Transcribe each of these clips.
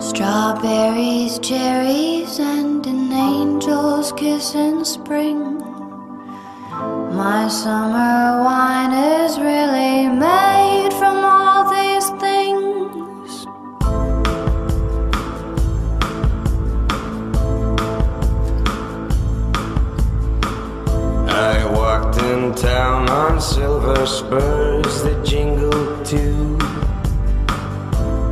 Strawberries, cherries, and an angel's kiss in spring. My summer wine is really made from all these things. I walked in town on silver spurs that jingled too.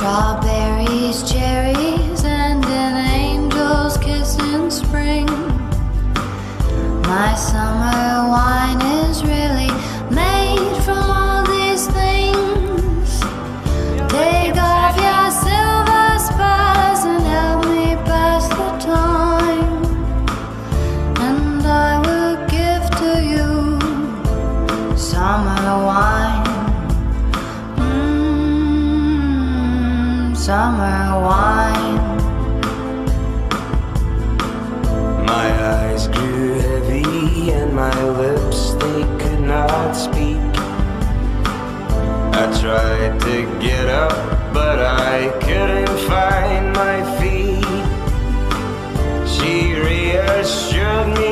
Strawberries, cherries, and an angel's kiss in spring. My summer summer wine. My eyes grew heavy and my lips they could not speak. I tried to get up, but I couldn't find my feet. She reassured me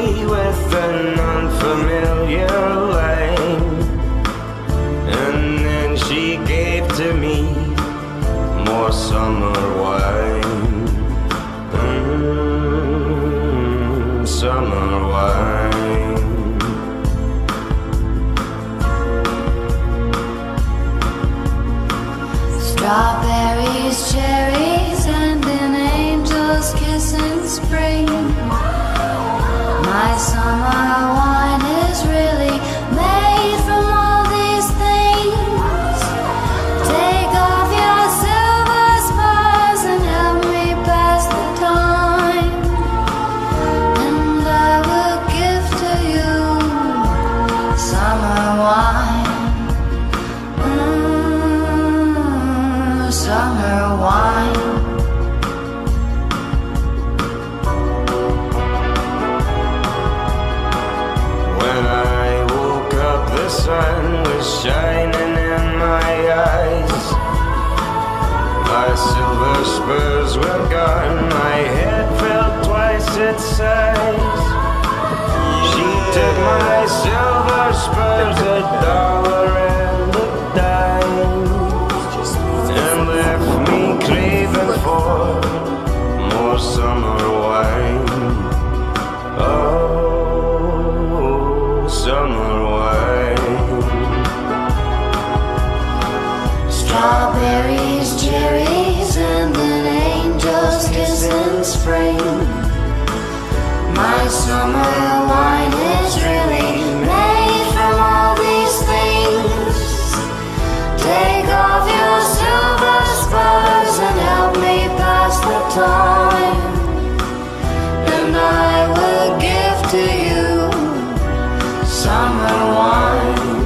summer wine. Mm, summer wine. Strawberries, cherries, and an angel's kiss in spring. Silver were gone, my head felt twice its size. She took my silver spurs, a dollar My summer wine is really made from all these things. Take off your silver spurs and help me pass the time. And I will give to you summer wine.